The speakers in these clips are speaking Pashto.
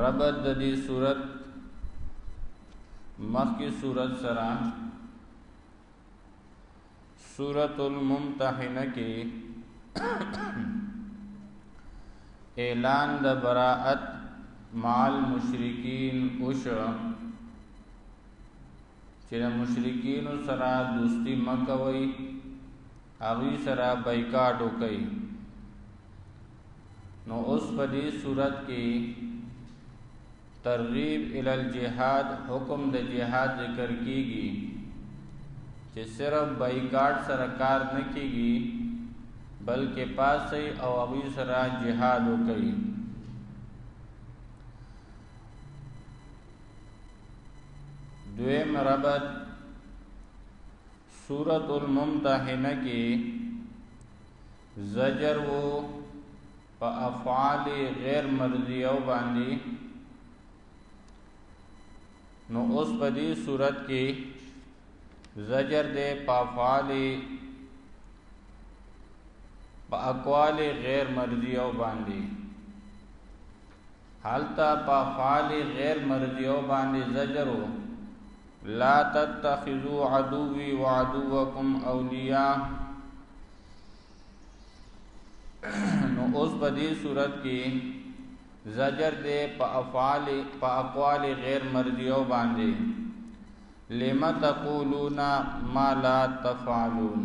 ربط د دې صورت مخکې صورت سره سورۃ الممتحنه کې اعلان د براءت مال مشرکین اوشو چې د مشرکین سره دوستی مکوي هغه سره بایکاټ وکړي نو اوس په دې صورت کې ترغیب ال الجهاد حکم د جهاد ذکر کیږي چې صرف بایکاټ سره کار نه کیږي بلکې پاسې او هغه سره جهاد وکړي دویم ربط سورت الممتحنه کې زجر وو په افعال غیر مرضیه باندې نو اوس په دې صورت کې زجر دې په افعال په اقوال غیر مرضیه باندې هلته په افعال غیر مرجعو باندې زجر و لا تتخذو عدوی و عدوکم اولیاء نو اوس په دې صورت کې زجر دې په افعال په اقوال غیر مرجعو باندې لم تقولون ما لا تفعلون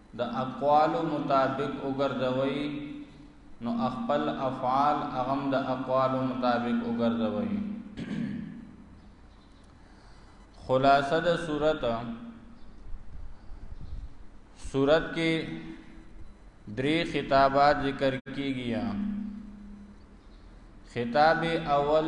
د اقوالو مطابق وګرځوي نو خپل افعال اغم د اقوالو مطابق وګرځوي خلاصه د صورت صورت کې درې خطابات ذکر کیږي خطاب اول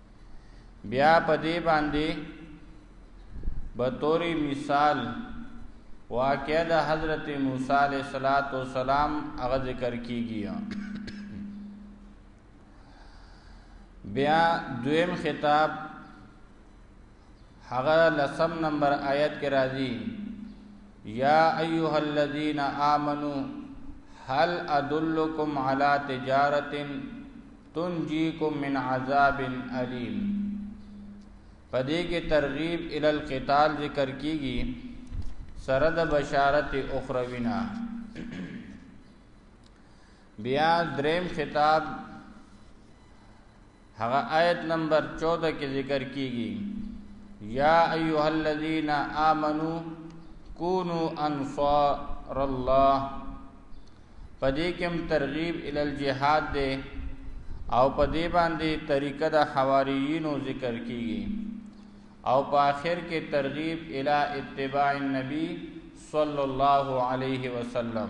بیا په دې باندې به توري مثال واقعه د حضرت موسی علیه صلوات و سلام هغه ذکر کیږي بیا دویم خطاب هغه لسم نمبر آیت کې راځي یا ایها الذین آمنو هل ادلکم علی تجارت تنجیکم من عذاب الیم پدې کې ترغیب ال القتال ذکر کیږي سره د بشارت اخروینا بیا دریم خطاب هغه آیت نمبر 14 کې ذکر کیږي یا ایها الذین آمنو کونو انصار الله پدې کوم ترغیب ال الجهاد دی او پدې باندې طریقه د حواریینو ذکر کیږي او په آخر کې ترغیب ال اتباع النبی صلی الله علیه وسلم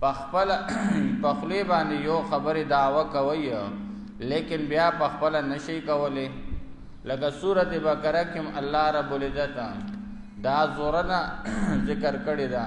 پخپل پخلی باندې یو خبره داوا کوي لیکن بیا پخپل نشي کوله لکه سوره بقره کې الله رب العزت دا زورنا ذکر کړی دا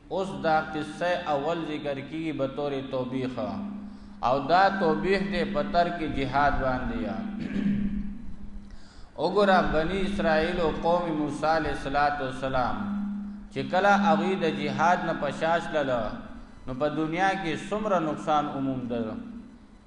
اوس دا قصه اول ذکر کیږي به تور توبیخ او دا توبیخ دې په تر کې جهاد باندې یا وګوره بنی اسرائیل او قوم موسی علیه السلام چې کله هغه د جهاد نه پشاش لاله نو په دنیا کې څومره نقصان عموم ده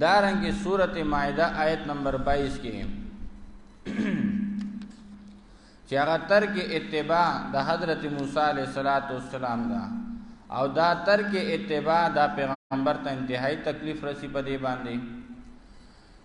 دارنګه سورته مائده آیت نمبر 22 کې چې هغه ترک اتباع د حضرت موسی علیه السلام دا او دا ترک اتباع د پیغمبر ته انتهایی تکلیف رسی په دی باندې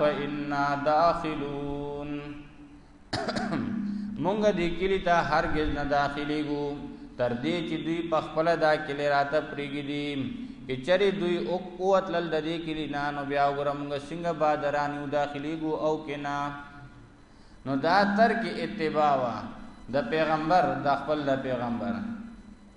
فإنا داخلون مونږ دې کلی ته هرگز نه داخليږو تر دې چې دوی په خپل دا کلی راته پریږدي چې چری دوی او قوت لل د دې کلی نه نو بیا وګورمږ څنګه بادرانو داخليږو او کنا نو دا تر کې اتباع وا د پیغمبر د خپل د پیغمبر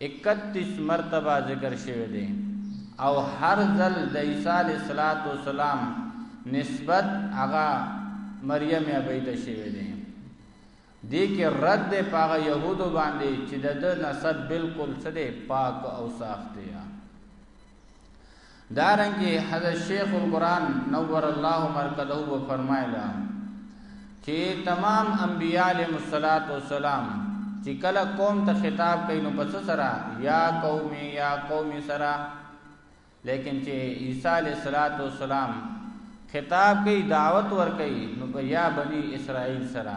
اکتیس مرتبه ذکر شوی دی او هر ځل د عیسی علیه الصلاة والسلام نسبت هغه مریم ابی ته شوی دی دې کې رد دی په هغه یهودو باندې چې د ده نسب بالکل څه دی پاک او صاف دی دارنګه حضرت شیخ القرآن نور الله مرکزه و فرمایلا چې تمام انبیاء علیهم الصلاۃ والسلام چې کله قوم ته خطاب کوي نو پس سره یا قومي یا قومي سره لیکن چې عیسی علیه الصلاۃ والسلام خطاب کوي دعوت ور کوي نو یا بنی اسرائیل سره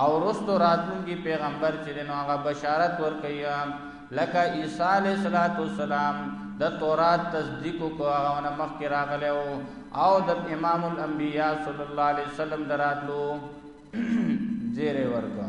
او وروسته راتلونکي پیغمبر چې دی نو هغه بشارت ورکوي لکه عیسی علیه صلات والسلام د تورات تصدیق وکړو هغه نه مخکې راغلی او او د امام الانبیاء صلی الله علیه وسلم دراتلو زیره ورکړه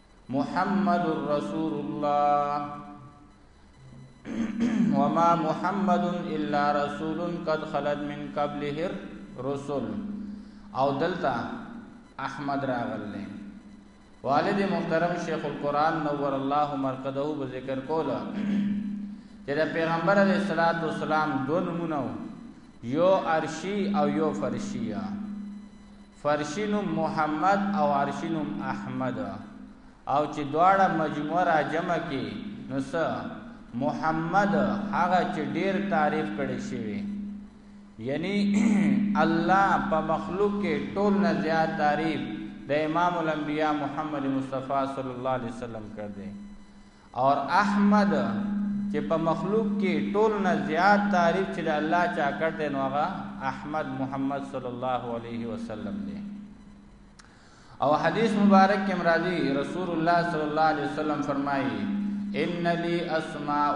محمد رسول الله وما محمد الا رسول قد خلت من قبله الرسل او دلتا احمد راغله والد محترم شیخ القرآن نور الله مرقده به ذکر کوله چې د پیغمبر علیه الصلاۃ والسلام دوه نمونه یو عرشی او یو فرشی فرشي نوم محمد او عرشي نوم احمد او چې دواړه مجموعه را جمع کې نو څه محمد هغه چې ډیر تعریف کړي شوی یعنی الله په مخلوق کې ټول نه زیات تعریف د امام الانبیاء محمد مصطفی صلی الله علیه وسلم کړ دی اور احمد چې په مخلوق کې ټول نه زیات تعریف چې د الله چا کړ دی نو هغه احمد محمد صلی الله علیه وسلم دی او حدیث مبارک کې مرادي رسول الله صلی الله علیه وسلم فرمایي ان لی اسماء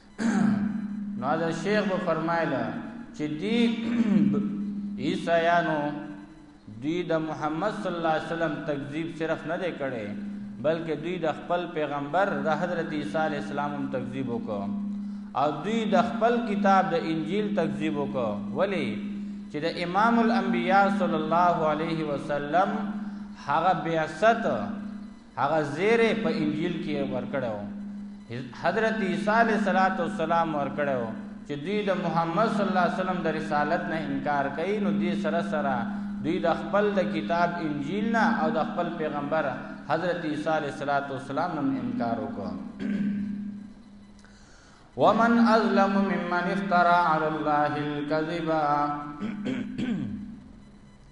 نو دا شیخ به فرمایله چې دی عیسایانو دوی د محمد صلی الله علیه وسلم تکذیب صرف نه دی کړي بلکې دوی د خپل پیغمبر د حضرت عیسی علی السلام هم تکذیب وکړ او دوی د خپل کتاب د انجیل تکذیب وکړ ولی چې د امام الانبیاء صلی الله علیه وسلم هغه بیاست هغه زیره په انجیل کې ورکړو حضرت عیسی علیه السلام ورکړو چې دوی د محمد صلی الله علیه وسلم د رسالت نه انکار کوي نو دوی سره سره دوی د خپل د کتاب انجیل نه او د خپل پیغمبر حضرت عیسی علیه السلام نه انکار وکړ ومن ازلم ممن افترى على الله الكذبا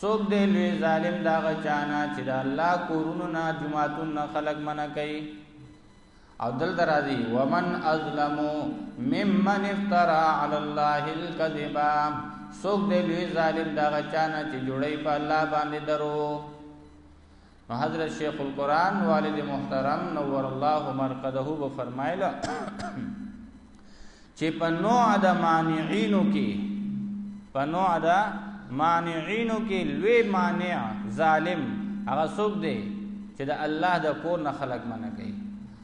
سوک دې لوی ظالم دا غچانا چې د الله کورونو نه جمعاتون نه خلق منع کوي او دل درازي ومن ازلم ممن افترا علی الله الكذب سوک دې لوی ظالم دا غچانا چې جوړي په الله باندې درو نو حضرت شیخ القرآن والد محترم نور الله مرقده به فرمایل چې په نوع د مانعینو کې په نوع د مانعینو کې لوی مانع ظالم هغه څوک دی چې د الله د کور نه خلق منع کوي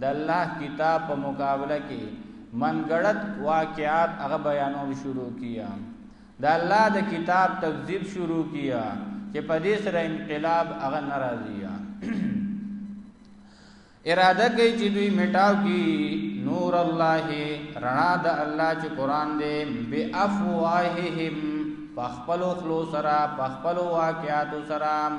د الله کتاب په مقابله کې منګړت واقعات هغه بیانول شروع کیا د الله د کتاب تکذیب شروع کیا چې په دې سره انقلاب هغه ناراضي اراده کوي چې دوی میټاو کی نور الله رڼا د الله چې قران دې بے افواههم پخپلو خلو سرا پخپلو واقعاتو سرام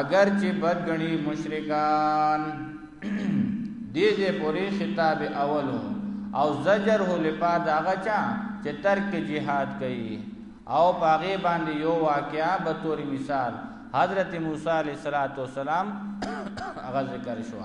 اګر چه بد ګڼي مشرکان دې ځای پورې خطاب اول او زجر هو لپاره د هغه چا چې ترک جهاد کوي او په هغې باندې یو واقعا به طور مثال حضرت موسی علیه السلام هغه ذکر شو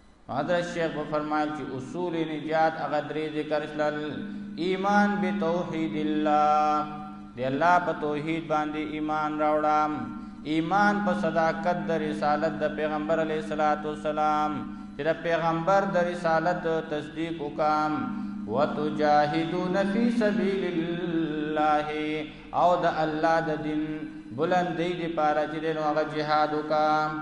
حضرت شیخ په فرمایل چې اصول نجات هغه درې ذکر شلل ایمان به توحید الله دی الله په توحید باندې ایمان راوړم ایمان په صداقت د رسالت د پیغمبر علی صلوات والسلام چې د پیغمبر د رسالت تصدیق وکم وتجاهدون فی سبیل الله او د الله د دین بلندې لپاره چې د هغه جهاد وکم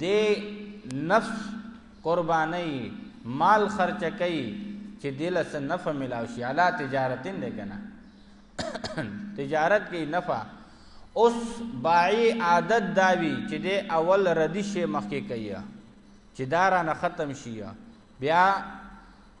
دی نفس قرباني مال خرچ کوي چې دله څه نفع ملاو شي علا تجارتین دی کنه تجارت کې نفع اوس باعي عادت داوي چې دی اول ردی شي مخکې کوي چې دارا نه ختم شي بیا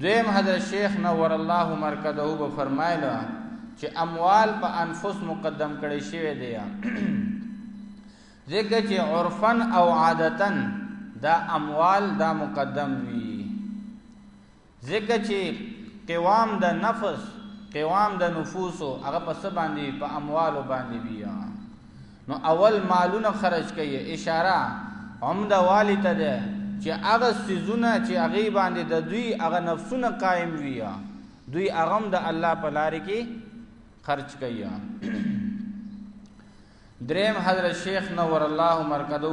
دویم حضرت شیخ نور الله مرکزه به فرمایله چې اموال په انفس مقدم کړي شوی دی ځکه چې عرفن او عادتن دا اموال دا مقدم وی ځکه چې قوام د نفس قوام د نفوسو هغه په څه باندې په اموالو باندې بیا نو اول مالونه خرج کوي اشاره عمده والی ته ده چې هغه سيزونه چې هغه باندې د دوی هغه نفسونه قائم وي دوی هغه د الله په لار کې خرج کوي دریم حضرت شیخ نور الله مرکزو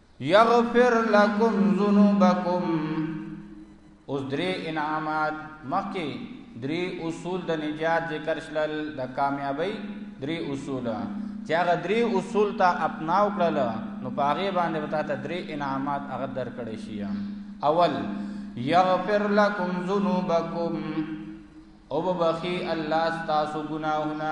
یغفر لکم ذنوبکم اوس درې انعامات مخکې درې اصول د نجات ذکر شلل د کامیابی درې اصول چې هغه درې اصول ته اپناو کړل نو پاغه باندې وتا ته درې انعامات هغه درکړې شي اول یغفر لکم ذنوبکم او بخی الله ستاسو گناهونه